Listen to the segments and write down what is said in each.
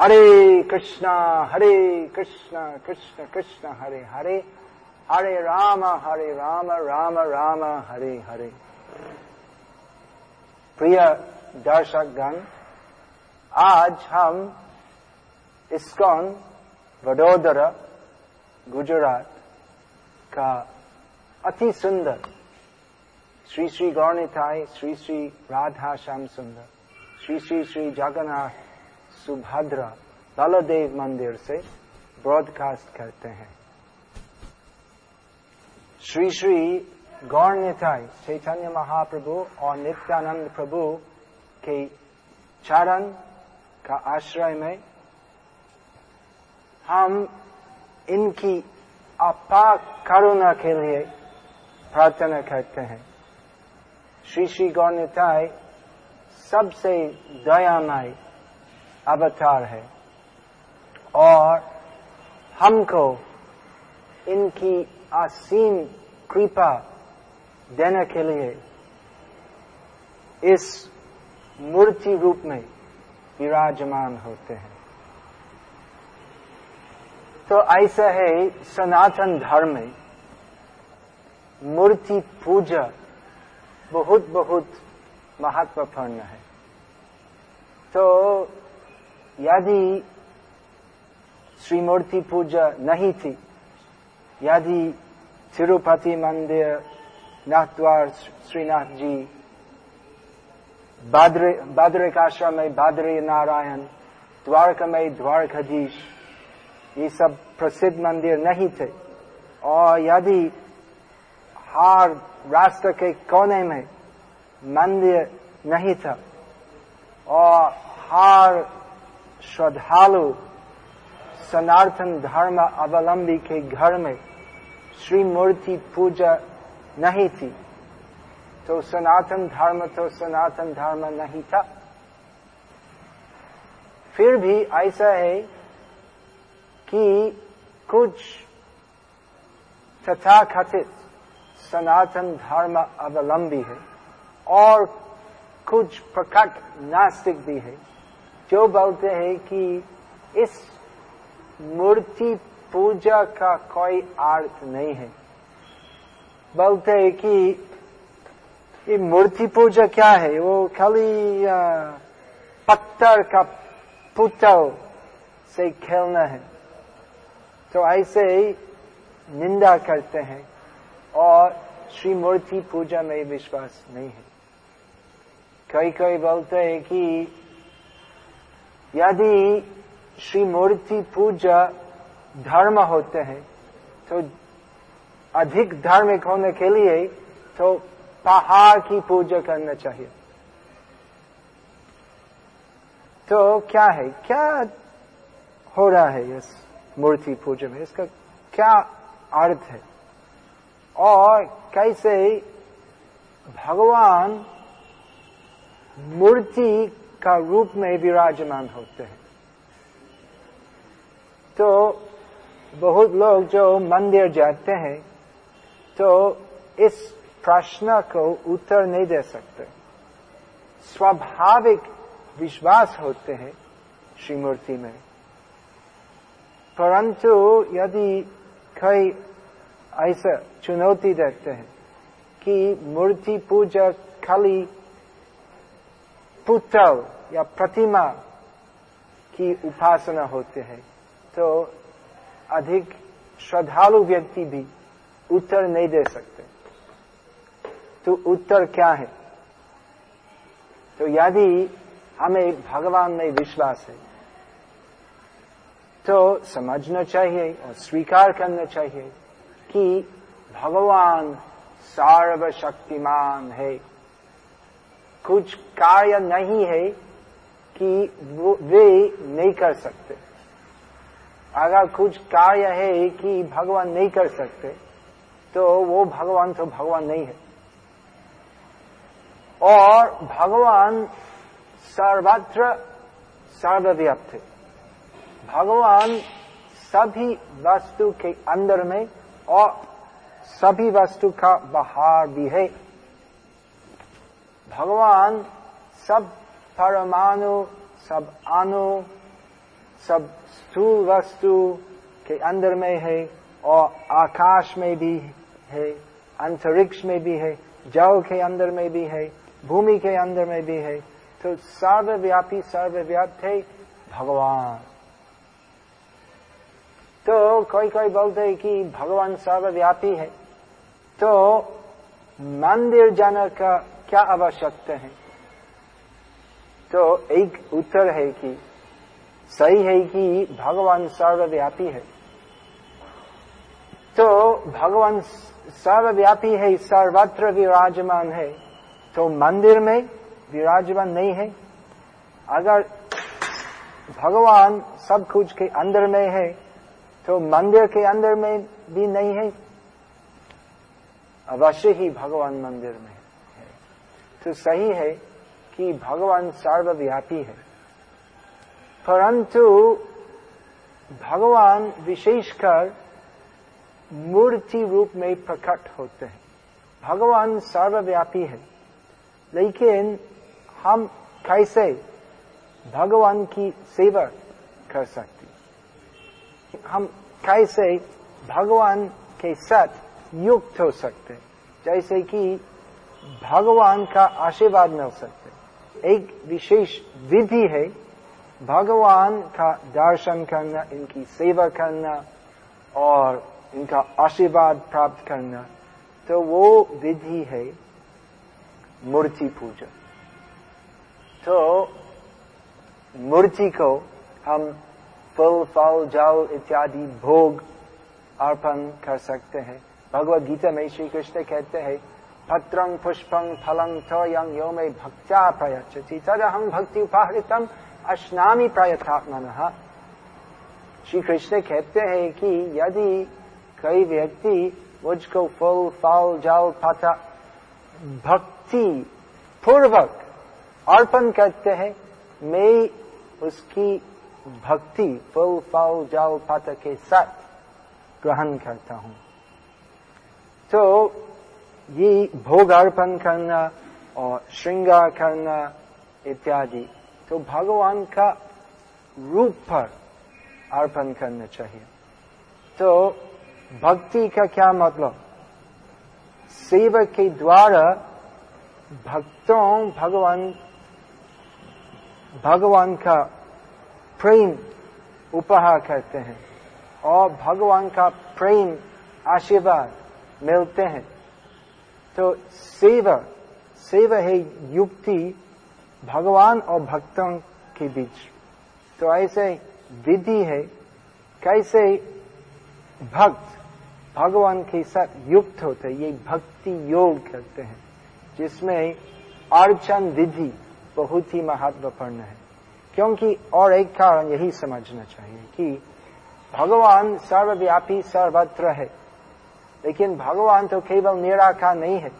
हरे कृष्णा हरे कृष्णा, कृष्ण कृष्ण, हरे हरे। हरे राम हरे राम राम राम, हरे हरे। प्रिय दर्शकगण, आज हम इस्कॉन, वडोदरा, गुजरात का अति सुंदर श्री श्री गौरनिताय श्री श्री राधा श्याम सुंदर, श्री श्री श्री जगन्नाथ सुभद्रा बलदेव मंदिर से ब्रॉडकास्ट करते हैं। श्री श्री गौर निताई चैतन्य महाप्रभु और नित्यानंद प्रभु के चरण का आश्रय में हम इनकी अपार करुणा के लिए प्रार्थना करते हैं। श्री श्री गौर निताई सबसे दयामय अवतार है। और हमको इनकी असीम कृपा देने के लिए इस मूर्ति रूप में विराजमान होते हैं। तो ऐसा है सनातन धर्म में मूर्ति पूजा बहुत बहुत महत्वपूर्ण है। तो यदि श्रीमूर्ति पूजा नहीं थी, यदि तिरुपति मंदिर नाथद्वार श्रीनाथ जी बद्रिकाश्रम में बद्री नारायण द्वारका में द्वारकाधीश, ये सब प्रसिद्ध मंदिर नहीं थे। और यदि हर राष्ट्र के कोने में मंदिर नहीं था, और हर श्रद्धालु सनातन धर्म अवलंबी के घर में श्री मूर्ति पूजा नहीं थी। तो सनातन धर्म तो सनातन धर्म नहीं था। फिर भी ऐसा है कि कुछ तथा कथित सनातन धर्म अवलंबी है और कुछ प्रकट नास्तिक भी है। जो बोलते हैं कि इस मूर्ति पूजा का कोई अर्थ नहीं है। बोलते हैं कि ये मूर्ति पूजा क्या है? वो खाली पत्थर का पुतल से खेलना है। तो ऐसे ही निंदा करते हैं और श्री मूर्ति पूजा में विश्वास नहीं है। कई कई बोलते हैं कि यदि श्री मूर्ति पूजा धर्म होते हैं तो अधिक धार्मिक होने के लिए तो पहाड़ की पूजा करना चाहिए। तो क्या है? क्या हो रहा है इस मूर्ति पूजा में? इसका क्या अर्थ है? और कैसे भगवान मूर्ति का रूप में विराजमान होते हैं। तो बहुत लोग जो मंदिर जाते हैं तो इस प्रश्न को उत्तर नहीं दे सकते। स्वाभाविक विश्वास होते हैं श्री मूर्ति में। परंतु यदि कई ऐसा चुनौती देते हैं कि मूर्ति पूजा खाली पुतल या प्रतिमा की उपासना होते हैं तो अधिक श्रद्धालु व्यक्ति भी उत्तर नहीं दे सकते। तो उत्तर क्या है? तो यदि हमें भगवान में विश्वास है तो समझना चाहिए और स्वीकार करना चाहिए कि भगवान सर्वशक्तिमान है। कुछ कार्य नहीं है कि वे नहीं कर सकते। अगर कुछ कार्य है कि भगवान नहीं कर सकते तो वो भगवान तो भगवान नहीं है। और भगवान सर्वत्र सर्वव्याप्त है। भगवान सभी वस्तु के अंदर में और सभी वस्तु का बाहर भी है। भगवान सब परमाणु, सब अणु, सब स्थूल वस्तु के अंदर में है और आकाश में भी है, अंतरिक्ष में भी है, जल के अंदर में भी है, भूमि के अंदर में भी है। तो सर्वव्यापी, सर्वव्याप्त है भगवान। तो कोई कोई बोलते हैं कि भगवान सर्वव्यापी है। तो मंदिर जाने का क्या आवश्यकता है? तो एक उत्तर है कि सही है कि भगवान सर्वव्यापी है। तो भगवान सर्वव्यापी है, सर्वत्र विराजमान है। तो मंदिर में विराजमान नहीं है। अगर भगवान सब कुछ के अंदर में है तो मंदिर के अंदर में भी नहीं है। अवश्य ही भगवान मंदिर में तो सही है कि भगवान सर्वव्यापी है। परंतु भगवान विशेषकर मूर्ति रूप में प्रकट होते हैं। भगवान सर्वव्यापी है। लेकिन हम कैसे भगवान की सेवा कर सकते हम कैसे भगवान के साथ युक्त हो सकते जैसे कि भगवान का आशीर्वाद मिल सकते एक विशेष विधि है, भगवान का दर्शन करना, इनकी सेवा करना और इनका आशीर्वाद प्राप्त करना तो वो विधि है मूर्ति पूजा। तो मूर्ति को हम फल फल, जल इत्यादि भोग अर्पण कर सकते हैं। भगवत गीता में श्री कृष्ण कहते हैं पत्रं पुष्पं फलं तोयं यो में भक्त्या प्रयच्छति। तद हम भक्ति उपाहृतम अश्नामी प्रयथात्मन श्री कृष्ण कहते हैं कि यदि कई व्यक्ति मुझको फल फल, जल पता भक्ति पूर्वक अर्पण करते हैं, मैं उसकी भक्ति फल फल, जल पता के साथ ग्रहण करता हूँ। तो ये भोग अर्पण करना और श्रृंगार करना इत्यादि। तो भगवान का रूप पर अर्पण करना चाहिए। तो भक्ति का क्या मतलब? सेवक के द्वारा भक्तों, भगवान भगवान का प्रेम उपहार करते हैं और भगवान का प्रेम आशीर्वाद मिलते हैं। तो सेवा सेवा है युक्ति भगवान और भक्तों के बीच। तो ऐसे विधि है, कैसे भक्त भगवान के साथ युक्त होते ये भक्ति योग करते हैं, जिसमें अर्चन विधि बहुत ही महत्वपूर्ण है। क्योंकि और एक कारण यही समझना चाहिए कि भगवान सर्वव्यापी सर्वत्र है। लेकिन भगवान तो केवल निराकार नहीं है।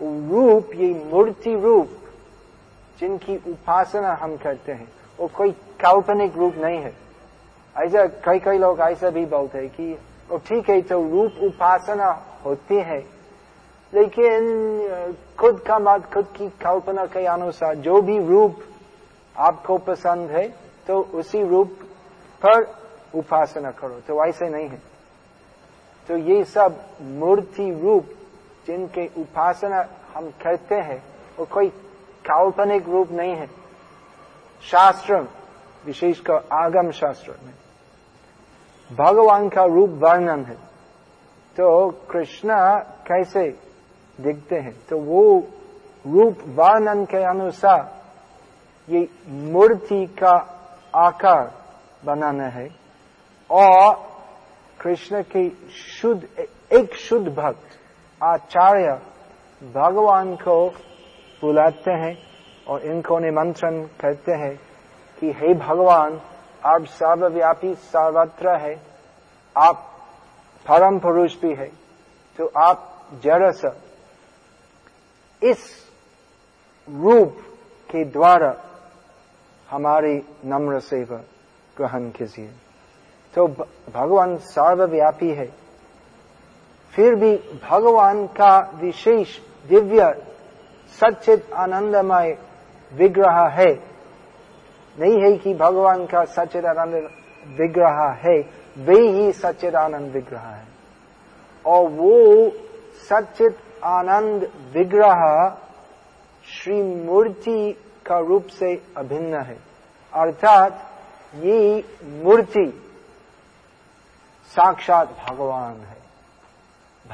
रूप, ये मूर्ति रूप, जिनकी उपासना हम करते हैं, वो कोई काल्पनिक रूप नहीं है। ऐसा कई कई लोग ऐसा भी बोलते हैं कि वो ठीक है तो रूप उपासना होती है, लेकिन खुद का मत, खुद की कल्पना के अनुसार जो भी रूप आपको पसंद है तो उसी रूप पर उपासना करो। तो ऐसे नहीं है। तो ये सब मूर्ति रूप जिनके उपासना हम करते हैं, वो कोई काल्पनिक रूप नहीं है। शास्त्र विशेषकर आगम शास्त्र में। भगवान का रूप वर्णन है। तो कृष्णा कैसे दिखते हैं? तो वो रूप वर्णन के अनुसार ये मूर्ति का आकार बनाना है। और कृष्ण के शुद्ध, एक शुद्ध भक्त, आचार्य भगवान को बुलाते हैं और इनको निमंत्रण करते हैं कि हे भगवान, आप सर्वव्यापी, सर्वत्र है, आप परम पुरुष भी है तो आप जरा सा इस रूप के द्वारा हमारी नम्र सेवा ग्रहण कीजिए। तो भगवान सर्वव्यापी है। फिर भी भगवान का विशेष दिव्य सचित आनंदमय विग्रह है। नहीं है कि भगवान का सचित आनंद विग्रह है, वे ही सचित आनंद विग्रह है। और वो सच्चित आनंद विग्रह श्री मूर्ति का रूप से अभिन्न है। अर्थात ये मूर्ति साक्षात भगवान है।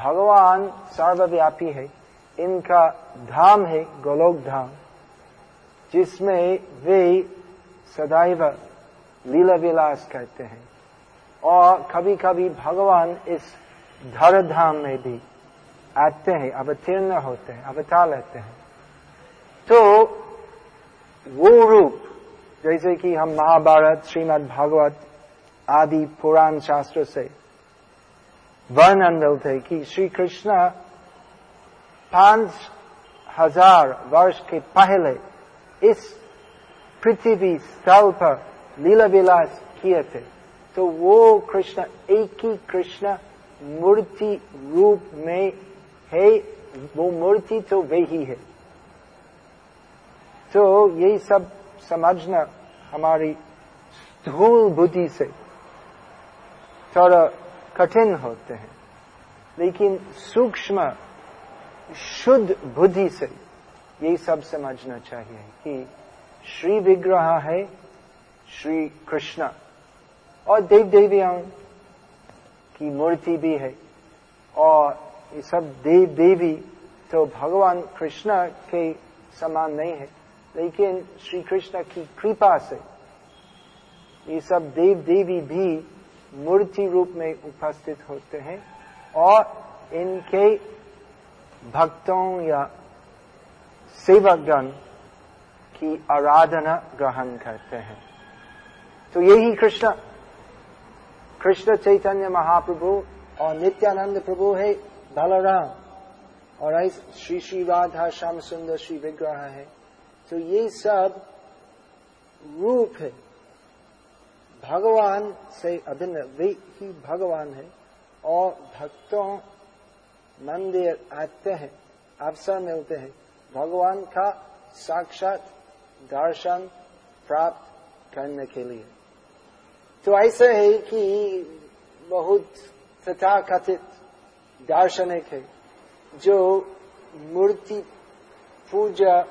भगवान सर्वव्यापी है। इनका धाम है गोलोक धाम, जिसमें वे सदैव लीला विलास करते हैं। और कभी कभी भगवान इस धर धाम में भी आते हैं, अवतीर्ण होते हैं, अवतार लेते हैं। तो वो रूप, जैसे कि हम महाभारत श्रीमद् भागवत आदि पुराण शास्त्र से वर्णन मिलते कि श्री कृष्ण पाँच हज़ार वर्ष के पहले इस पृथ्वी स्थल पर लीला विलास किए थे। तो वो कृष्ण, एक ही कृष्ण मूर्ति रूप में है, वो मूर्ति तो वे ही है। तो यही सब समझना हमारी स्थूल बुद्धि से। थोड़ा कठिन होते हैं। लेकिन सूक्ष्म, शुद्ध बुद्धि से यही सब समझना चाहिए कि श्री विग्रह है, श्री कृष्ण। और देव देवियों की मूर्ति भी है। और ये सब देव देवी तो भगवान कृष्ण के समान नहीं है। लेकिन श्री कृष्ण की कृपा से ये सब देव देवी भी मूर्ति रूप में उपस्थित होते हैं और इनके भक्तों या सेवकगण की आराधना ग्रहण करते हैं। तो यही कृष्ण कृष्ण चैतन्य महाप्रभु और नित्यानंद प्रभु है, बलराम। और श्री श्री राधा श्याम सुंदर श्री विग्रह है। तो ये सब रूप है। भगवान से अभिन्न वे ही भगवान है और भक्तों मंदिर आते हैं, अवसर मिलते हैं। भगवान का साक्षात दर्शन प्राप्त करने के लिए। तो ऐसे है कि बहुत तथा कथित दार्शनिक है, जो मूर्ति पूजा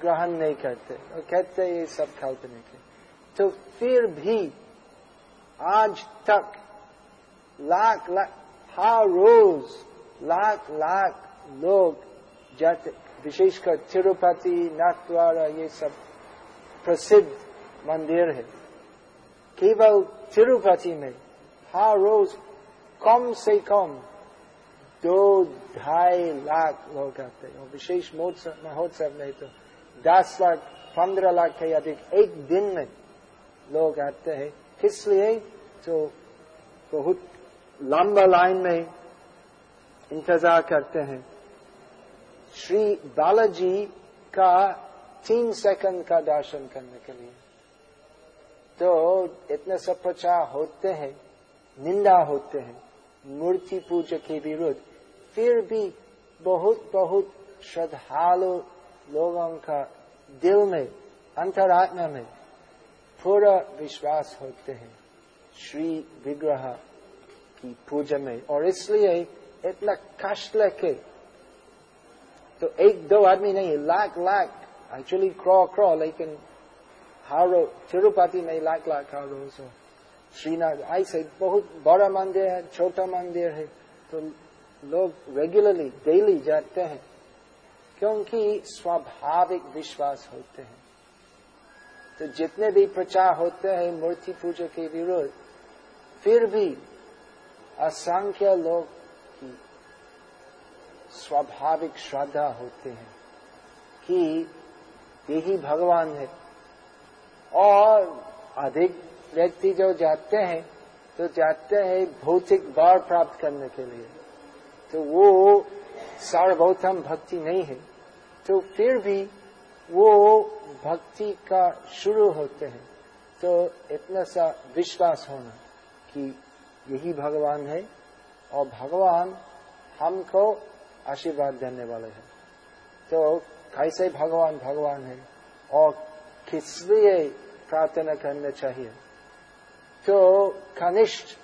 ग्रहण नहीं करते और कहते ये सब काल्पनिक है। तो फिर भी आज तक लाख लाख, हर रोज लाख लाख लोग जाते, विशेषकर तिरुपति नाथद्वारा ये सब प्रसिद्ध मंदिर है। केवल तिरुपति में हर रोज कम से कम दो, ढाई लाख लोग आते हैं। विशेष महोत्सव में तो दस लाख, पंद्रह लाख के अधिक एक दिन में लोग आते हैं। इसलिए जो बहुत लंबा लाइन में इंतज़ार करते हैं। श्री बालाजी का तीन सेकंड का दर्शन करने के लिए। तो इतने सब प्रचार होते हैं, निंदा होते हैं, मूर्ति पूजा के विरुद्ध। फिर भी बहुत बहुत श्रद्धालु लोगों का दिल में, अंतरात्मा में पूरा विश्वास होते हैं श्री विग्रह की पूजा में। और इसलिए इतना कष्ट लेके तो एक दो आदमी नहीं, लाख लाख एक्चुअली क्रॉ क्रॉ लेकिन हर, तिरुपति में लाख लाख हर। हो श्रीनाथ ऐसे बहुत बड़ा मंदिर है, छोटा मंदिर है तो लोग रेगुलरली डेली जाते हैं, क्योंकि स्वाभाविक विश्वास होते हैं। तो जितने भी प्रचार होते हैं मूर्ति पूजा के विरुद्ध फिर भी असंख्य लोग की स्वाभाविक श्रद्धा होते हैं कि यही भगवान है। और अधिक व्यक्ति जो जाते हैं तो जाते हैं भौतिक बार प्राप्त करने के लिए। तो वो सार्वभौतम भक्ति नहीं है। तो फिर भी वो भक्ति का शुरू होते हैं। तो इतना सा विश्वास होना कि यही भगवान है और भगवान हमको आशीर्वाद देने वाले हैं। तो कैसे भगवान भगवान है और किस लिए प्रार्थना करना चाहिए? तो कनिष्ठ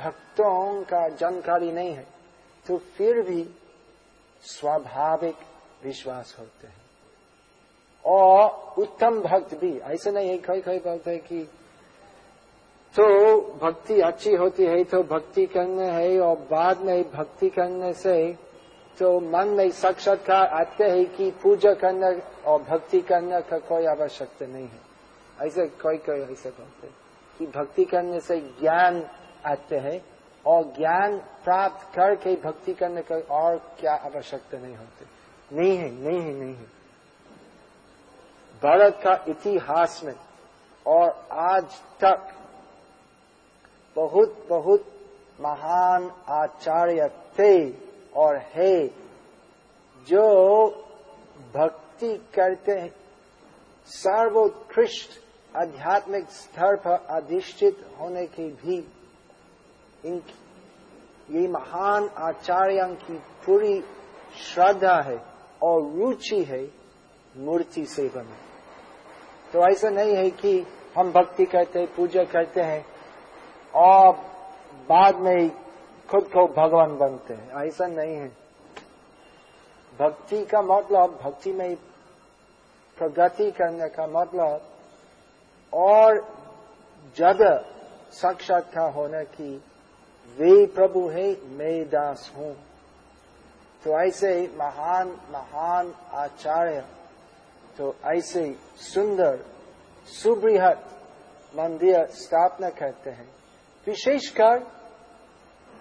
भक्तों का जानकारी नहीं है तो फिर भी स्वाभाविक विश्वास होते हैं। और उत्तम भक्त भी, ऐसे नहीं है, कई कई बोलते हैं कि तो भक्ति अच्छी होती है तो भक्ति करने है, और बाद में भक्ति करने से तो मन में साक्षात्कार आते है कि पूजा करने और भक्ति करने का कोई आवश्यकता नहीं है। ऐसे कोई कोई ऐसे बोलते कि भक्ति करने से ज्ञान आते हैं, और ज्ञान प्राप्त करके भक्ति करने का और क्या आवश्यकता नहीं होती। नहीं है नहीं है नहीं है। भारत का इतिहास में और आज तक बहुत बहुत महान आचार्य थे और है जो भक्ति करते हैं। सर्वोत्कृष्ट आध्यात्मिक स्तर पर अधिष्ठित होने की भी इन ये महान आचार्य की पूरी श्रद्धा है और रुचि है मूर्ति सेवा में। तो ऐसा नहीं है कि हम भक्ति करते हैं, पूजा करते हैं, और बाद में खुद को भगवान बनते हैं। ऐसा नहीं है। भक्ति का मतलब भक्ति में प्रगति करने का मतलब और जब साक्षात्कार होने की वे प्रभु है, मैं दास हूँ। तो ऐसे महान महान आचार्य तो ऐसे सुंदर, सुबृहत मंदिर स्थापना करते हैं। विशेषकर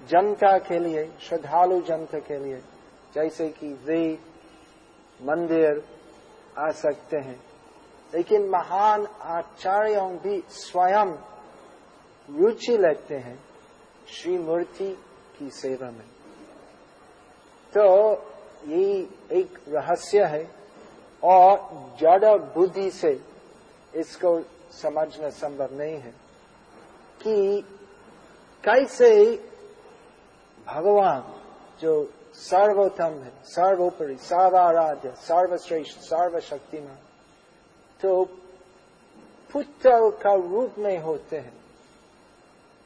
जनता के लिए, श्रद्धालु जनता के लिए, जैसे कि वे मंदिर आ सकते हैं। लेकिन महान आचार्यों भी स्वयं रुचि लेते हैं श्री मूर्ति की सेवा में। तो ये एक रहस्य है। और जड़ बुद्धि से इसको समझना संभव नहीं है कि कैसे भगवान जो सर्वोत्तम है, सर्वोपरि, सर्वाराध्य, सर्वश्रेष्ठ, सर्वशक्तिमान तो पुत्र का रूप में होते हैं।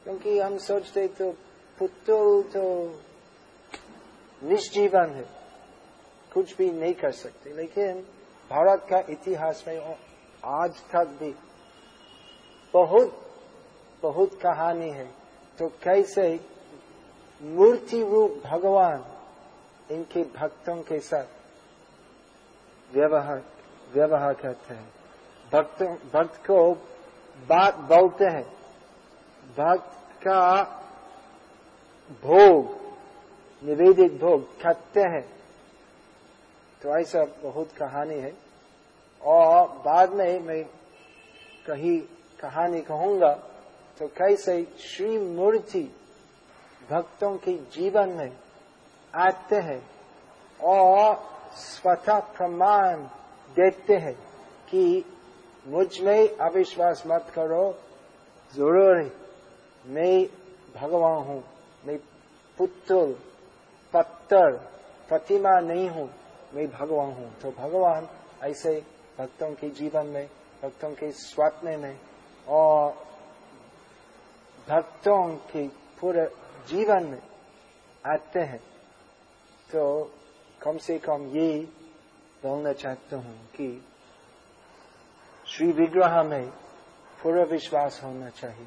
क्योंकि हम सोचते तो पुत्र तो निष्जीवन है, कुछ भी नहीं कर सकते। लेकिन भारत का इतिहास में आज तक भी बहुत बहुत कहानी है। तो कैसे मूर्ति रूप भगवान इनके भक्तों के साथ व्यवहार व्यवहार करते हैं। भक्त भक्त को बात बोलते हैं। भक्त का भोग, निवेदित भोग खाते हैं। तो ऐसा बहुत कहानी है। और बाद में मैं कही कहानी कहूँगा तो कैसे श्री मूर्ति भक्तों के जीवन में आते हैं और स्वतः प्रमाण देते हैं कि मुझमें अविश्वास मत करो, ज़रूर मैं भगवान हूँ, मैं पुत्र पत्थर प्रतिमा नहीं हूँ। मैं भगवान हूँ। तो भगवान ऐसे भक्तों के जीवन में, भक्तों के स्वप्न में और भक्तों के पूरे जीवन में आते हैं। तो कम से कम ये बोलना चाहता हूँ कि श्री विग्रह में पूरा विश्वास होना चाहिए।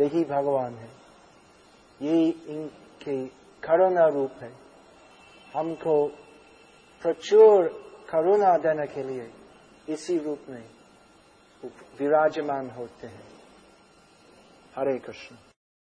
वही भगवान है। ये इनके करुणा रूप है। हमको प्रचुर करुणा देने के लिए इसी रूप में विराजमान होते हैं। हरे कृष्ण।